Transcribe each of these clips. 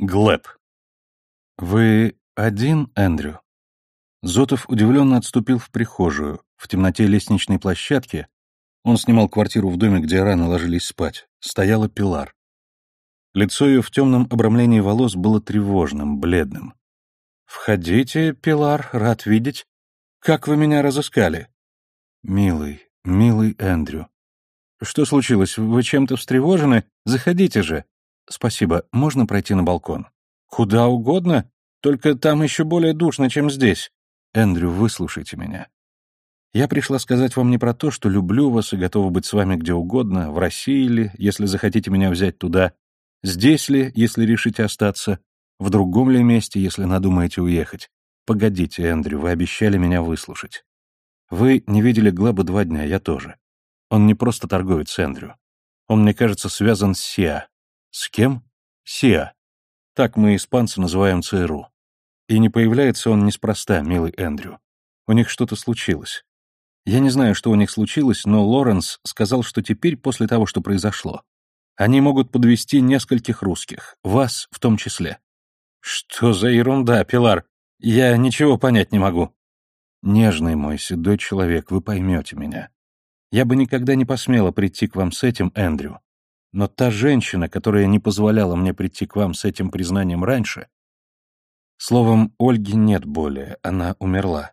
Глэб. «Вы один, Эндрю?» Зотов удивленно отступил в прихожую. В темноте лестничной площадки он снимал квартиру в доме, где рано ложились спать. Стояла Пилар. Лицо ее в темном обрамлении волос было тревожным, бледным. «Входите, Пилар, рад видеть. Как вы меня разыскали?» «Милый, милый Эндрю. Что случилось? Вы чем-то встревожены? Заходите же. «Спасибо. Можно пройти на балкон?» «Куда угодно. Только там еще более душно, чем здесь. Эндрю, выслушайте меня. Я пришла сказать вам не про то, что люблю вас и готова быть с вами где угодно, в России ли, если захотите меня взять туда, здесь ли, если решите остаться, в другом ли месте, если надумаете уехать. Погодите, Эндрю, вы обещали меня выслушать. Вы не видели Глеба два дня, я тоже. Он не просто торговец Эндрю. Он, мне кажется, связан с Сиа, с кем? Сиа. Так мы, испанцы, называем ЦРУ. И не появляется он неспроста, милый Эндрю. У них что-то случилось. Я не знаю, что у них случилось, но Лоренс сказал, что теперь, после того, что произошло, они могут подвести нескольких русских, вас в том числе. Что за ерунда, Пилар? Я ничего понять не могу. Нежный мой седой человек, вы поймете меня. Я бы никогда не посмела прийти к вам с этим, Эндрю. Но та женщина, которая не позволяла мне прийти к вам с этим признанием раньше... Словом, Ольги нет более, она умерла.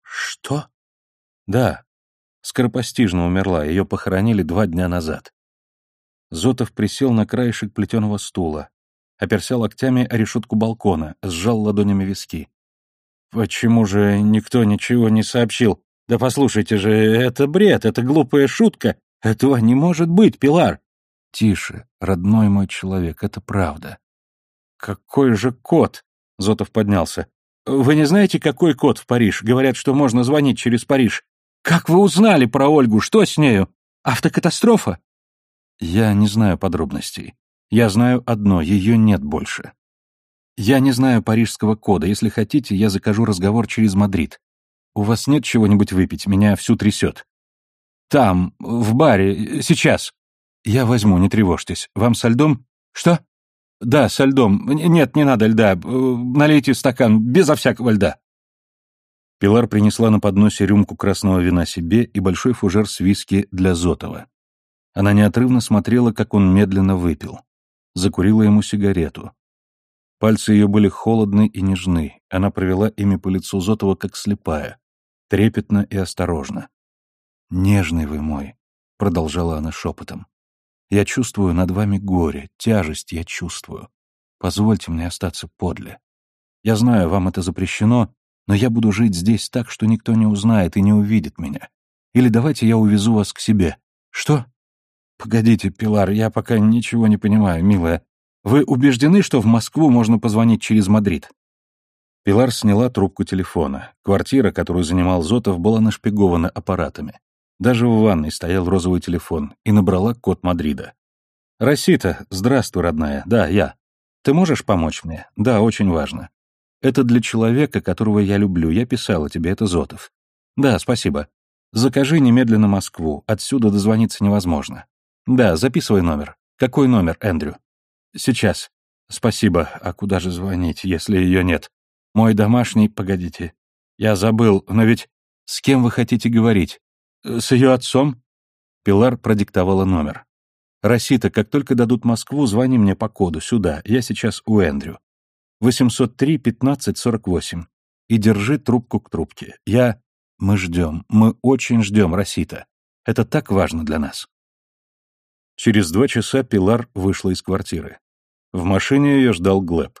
Что? Да, скоропостижно умерла, ее похоронили два дня назад. Зотов присел на краешек плетеного стула, оперся локтями о решетку балкона, сжал ладонями виски. «Почему же никто ничего не сообщил? Да послушайте же, это бред, это глупая шутка. Этого не может быть, Пилар. «Тише, родной мой человек, это правда». «Какой же код?» — Зотов поднялся. «Вы не знаете, какой код в Париж? Говорят, что можно звонить через Париж. Как вы узнали про Ольгу? Что с нею? Автокатастрофа?» «Я не знаю подробностей. Я знаю одно, ее нет больше. Я не знаю парижского кода. Если хотите, я закажу разговор через Мадрид. У вас нет чего-нибудь выпить? Меня всю трясет». «Там, в баре, сейчас». «Я возьму, не тревожьтесь. Вам со льдом?» «Что?» «Да, со льдом. Нет, не надо льда. Э, налейте стакан, безо всякого льда». Пилар принесла на подносе рюмку красного вина себе и большой фужер с виски для Зотова. Она неотрывно смотрела, как он медленно выпил. Закурила ему сигарету. Пальцы ее были холодны и нежны. Она провела ими по лицу Зотова, как слепая, трепетно и осторожно. «Нежный вы мой», — продолжала она шепотом. Я чувствую над вами горе, тяжесть я чувствую. Позвольте мне остаться подле. Я знаю, вам это запрещено, но я буду жить здесь так, что никто не узнает и не увидит меня. Или давайте я увезу вас к себе. Что? Погодите, Пилар, я пока ничего не понимаю, милая. Вы убеждены, что в Москву можно позвонить через Мадрид? Пилар сняла трубку телефона. Квартира, которую занимал Зотов, была нашпигована аппаратами. Даже в ванной стоял розовый телефон и набрала код Мадрида. «Росита, здравствуй, родная. Да, я. Ты можешь помочь мне? Да, очень важно. Это для человека, которого я люблю. Я писала тебе, это Зотов. Да, спасибо. Закажи немедленно Москву. Отсюда дозвониться невозможно. Да, записывай номер. Какой номер, Эндрю? Сейчас. Спасибо. А куда же звонить, если ее нет? Мой домашний... Погодите. Я забыл, но ведь... С кем вы хотите говорить? «С ее отцом?» Пилар продиктовала номер. «Росита, как только дадут Москву, звони мне по коду, сюда, я сейчас у Эндрю. 803-15-48. И держи трубку к трубке. Я... Мы ждем, мы очень ждем, Росита. Это так важно для нас». Через два часа Пилар вышла из квартиры. В машине ее ждал Глеб.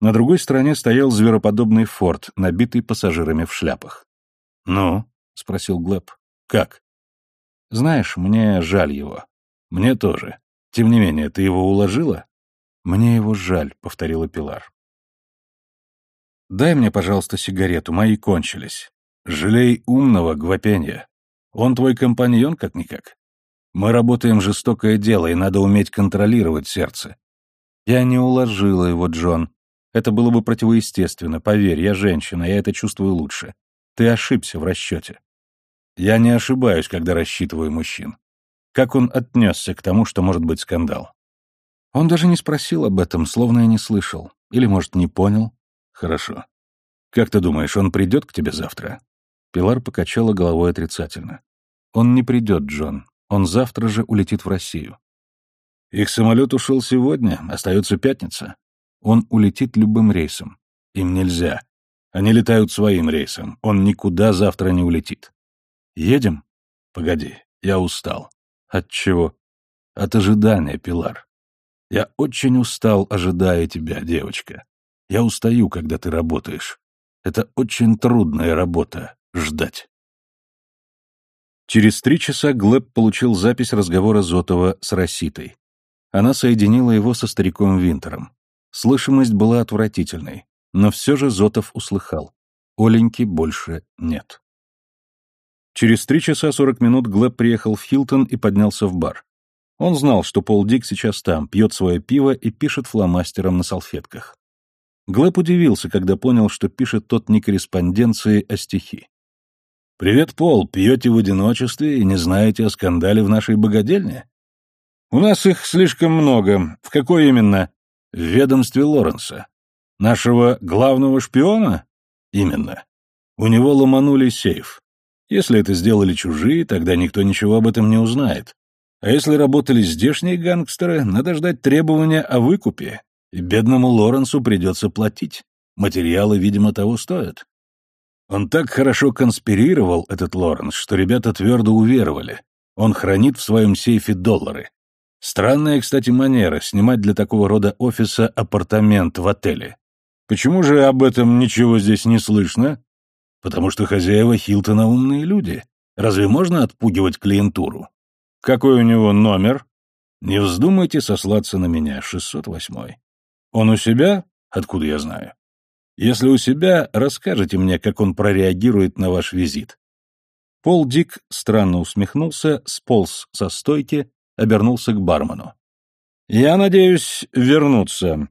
На другой стороне стоял звероподобный форт, набитый пассажирами в шляпах. «Ну?» — спросил Глеб. Как? Знаешь, мне жаль его. Мне тоже. Тем не менее, ты его уложила? Мне его жаль, повторила Пилар. Дай мне, пожалуйста, сигарету, мои кончились. Жалей умного, Гвапенья. Он твой компаньон, как-никак. Мы работаем жестокое дело, и надо уметь контролировать сердце. Я не уложила его, Джон. Это было бы противоестественно, поверь, я женщина, я это чувствую лучше. Ты ошибся в расчете. Я не ошибаюсь, когда рассчитываю мужчин. Как он отнесся к тому, что может быть скандал? Он даже не спросил об этом, словно я не слышал. Или, может, не понял. Хорошо. Как ты думаешь, он придет к тебе завтра? Пилар покачала головой отрицательно. Он не придет, Джон. Он завтра же улетит в Россию. Их самолет ушел сегодня, остается пятница. Он улетит любым рейсом. Им нельзя. Они летают своим рейсом. Он никуда завтра не улетит. Едем? Погоди, я устал. От чего? От ожидания, Пилар. Я очень устал, ожидая тебя, девочка. Я устаю, когда ты работаешь. Это очень трудная работа — ждать. Через три часа Глеб получил запись разговора Зотова с Расситой. Она соединила его со стариком Винтером. Слышимость была отвратительной, но все же Зотов услыхал. Оленьки больше нет. Через три часа сорок минут Глеб приехал в Хилтон и поднялся в бар. Он знал, что Пол Дик сейчас там, пьет свое пиво и пишет фломастером на салфетках. Глеб удивился, когда понял, что пишет тот не корреспонденции, а стихи. «Привет, Пол, пьете в одиночестве и не знаете о скандале в нашей богадельне?» «У нас их слишком много. В какой именно?» «В ведомстве Лоренса. Нашего главного шпиона?» «Именно. У него ломанули сейф. Если это сделали чужие, тогда никто ничего об этом не узнает. А если работали здешние гангстеры, надо ждать требования о выкупе, и бедному Лоренсу придется платить. Материалы, видимо, того стоят. Он так хорошо конспирировал, этот Лоренс, что ребята твердо уверовали. Он хранит в своем сейфе доллары. Странная, кстати, манера снимать для такого рода офиса апартамент в отеле. Почему же об этом ничего здесь не слышно? Потому что хозяева Хилтона умные люди. Разве можно отпугивать клиентуру? Какой у него номер? Не вздумайте сослаться на меня, 608. Он у себя? Откуда я знаю? Если у себя, расскажите мне, как он прореагирует на ваш визит. Пол Дик странно усмехнулся, сполз со стойки, обернулся к бармену. «Я надеюсь вернуться.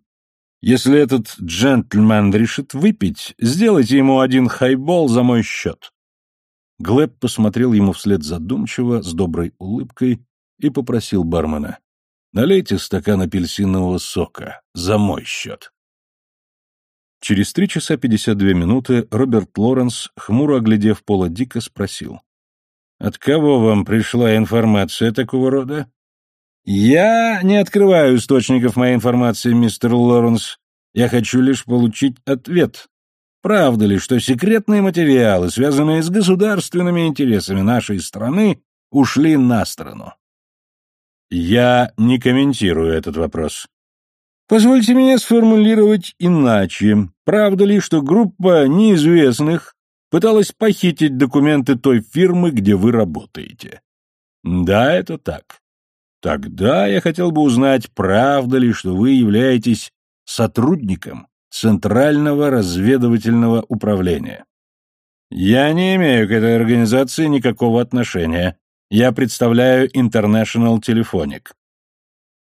Если этот джентльмен решит выпить, сделайте ему один хайбол за мой счет. Глеб посмотрел ему вслед задумчиво, с доброй улыбкой, и попросил бармена. «Налейте стакан апельсинового сока. За мой счет». Через три часа пятьдесят две минуты Роберт Лоренс, хмуро оглядев Пола Дика, спросил. «От кого вам пришла информация такого рода?» «Я не открываю источников моей информации, мистер Лоренс. Я хочу лишь получить ответ. Правда ли, что секретные материалы, связанные с государственными интересами нашей страны, ушли на сторону? Я не комментирую этот вопрос. Позвольте мне сформулировать иначе. Правда ли, что группа неизвестных пыталась похитить документы той фирмы, где вы работаете? Да, это так. Тогда я хотел бы узнать, правда ли, что вы являетесь сотрудником Центрального разведывательного управления. Я не имею к этой организации никакого отношения. Я представляю International Telephonic.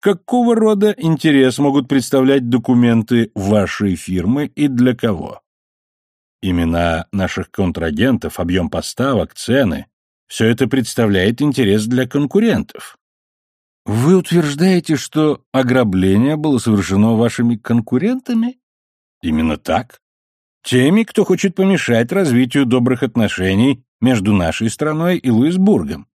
Какого рода интерес могут представлять документы вашей фирмы и для кого? Имена наших контрагентов, объем поставок, цены — все это представляет интерес для конкурентов. Вы утверждаете, что ограбление было совершено вашими конкурентами? Именно так. Теми, кто хочет помешать развитию добрых отношений между нашей страной и Луисбургом.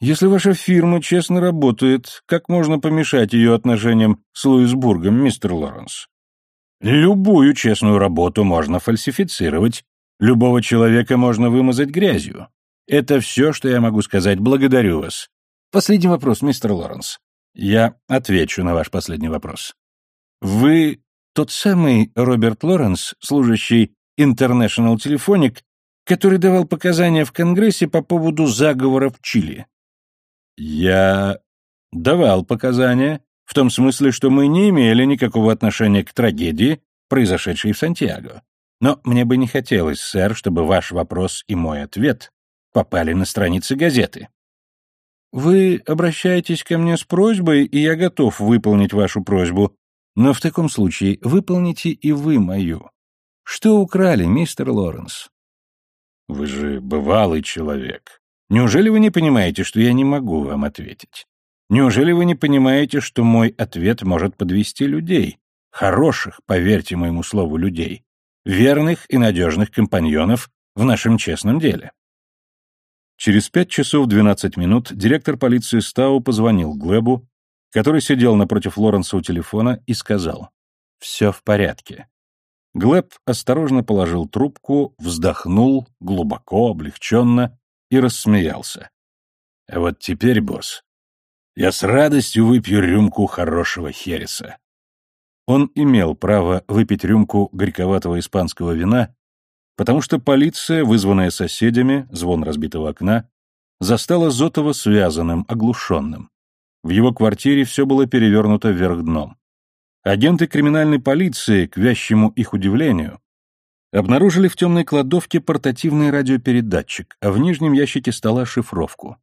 Если ваша фирма честно работает, как можно помешать ее отношениям с Луисбургом, мистер Лоренс? Любую честную работу можно фальсифицировать, любого человека можно вымазать грязью. Это все, что я могу сказать. Благодарю вас. Последний вопрос, мистер Лоренс. Я отвечу на ваш последний вопрос. Вы тот самый Роберт Лоренс, служащий International Telephonic, который давал показания в Конгрессе по поводу заговора в Чили. Я давал показания, в том смысле, что мы не имели никакого отношения к трагедии, произошедшей в Сантьяго. Но мне бы не хотелось, сэр, чтобы ваш вопрос и мой ответ попали на страницы газеты. Вы обращаетесь ко мне с просьбой, и я готов выполнить вашу просьбу, но в таком случае выполните и вы мою. Что украли, мистер Лоренс? Вы же бывалый человек. Неужели вы не понимаете, что я не могу вам ответить? Неужели вы не понимаете, что мой ответ может подвести людей? Хороших, поверьте моему слову, людей. Верных и надежных компаньонов в нашем честном деле. Через пять часов двенадцать минут директор полиции Стау позвонил Глебу, который сидел напротив Лоренса у телефона, и сказал «Все в порядке». Глеб осторожно положил трубку, вздохнул, глубоко, облегченно, и рассмеялся. «А вот теперь, босс, я с радостью выпью рюмку хорошего хереса». Он имел право выпить рюмку горьковатого испанского вина, потому что полиция, вызванная соседями, звон разбитого окна, застала Зотова связанным, оглушенным. В его квартире все было перевернуто вверх дном. Агенты криминальной полиции, к вящему их удивлению, обнаружили в темной кладовке портативный радиопередатчик, а в нижнем ящике стола шифровку.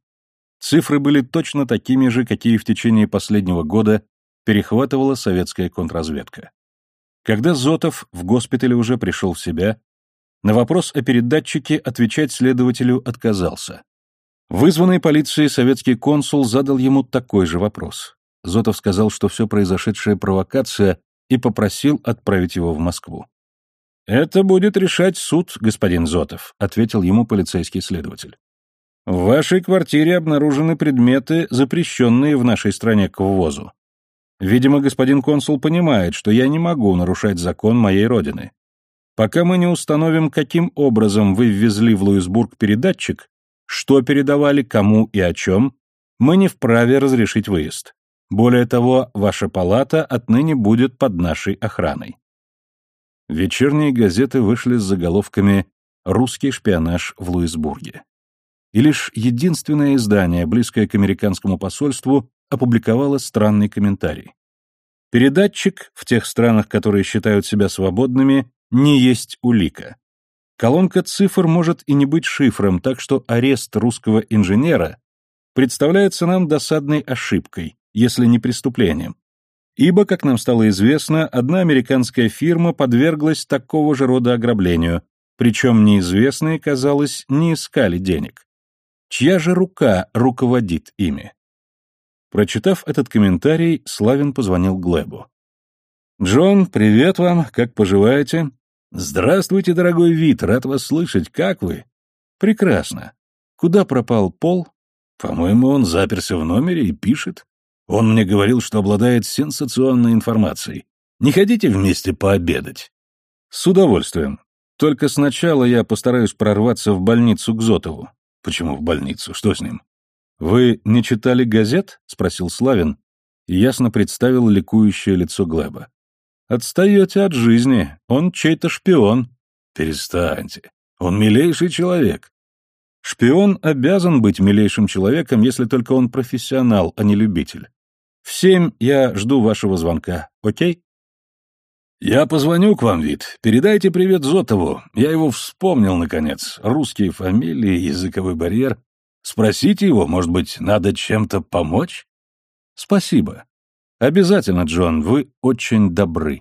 Цифры были точно такими же, какие в течение последнего года перехватывала советская контрразведка. Когда Зотов в госпитале уже пришел в себя, на вопрос о передатчике отвечать следователю отказался. Вызванный полицией советский консул задал ему такой же вопрос. Зотов сказал, что все произошедшее провокация, и попросил отправить его в Москву. «Это будет решать суд, господин Зотов», — ответил ему полицейский следователь. «В вашей квартире обнаружены предметы, запрещенные в нашей стране к ввозу. Видимо, господин консул понимает, что я не могу нарушать закон моей родины. Пока мы не установим, каким образом вы ввезли в Луисбург передатчик, что передавали, кому и о чем, мы не вправе разрешить выезд. Более того, ваша палата отныне будет под нашей охраной. Вечерние газеты вышли с заголовками «Русский шпионаж в Луисбурге». И лишь единственное издание, близкое к американскому посольству, опубликовало странный комментарий. Передатчик в тех странах, которые считают себя свободными, не есть улика. Колонка цифр может и не быть шифром, так что арест русского инженера представляется нам досадной ошибкой, если не преступлением. Ибо, как нам стало известно, одна американская фирма подверглась такого же рода ограблению, причем неизвестные, казалось, не искали денег. Чья же рука руководит ими? Прочитав этот комментарий, Славин позвонил Глебу. «Джон, привет вам, как поживаете?» «Здравствуйте, дорогой Вит, рад вас слышать, как вы?» «Прекрасно. Куда пропал Пол?» «По-моему, он заперся в номере и пишет. Он мне говорил, что обладает сенсационной информацией. Не хотите вместе пообедать?» «С удовольствием. Только сначала я постараюсь прорваться в больницу к Зотову». «Почему в больницу? Что с ним?» «Вы не читали газет?» — спросил Славин и ясно представил ликующее лицо Глеба. «Отстаете от жизни. Он чей-то шпион». «Перестаньте. Он милейший человек». «Шпион обязан быть милейшим человеком, если только он профессионал, а не любитель. В семь я жду вашего звонка, окей? Я позвоню к вам, Вит. Передайте привет Зотову. Я его вспомнил, наконец. Русские фамилии, языковой барьер. Спросите его, может быть, надо чем-то помочь? Спасибо. Обязательно, Джон, вы очень добры.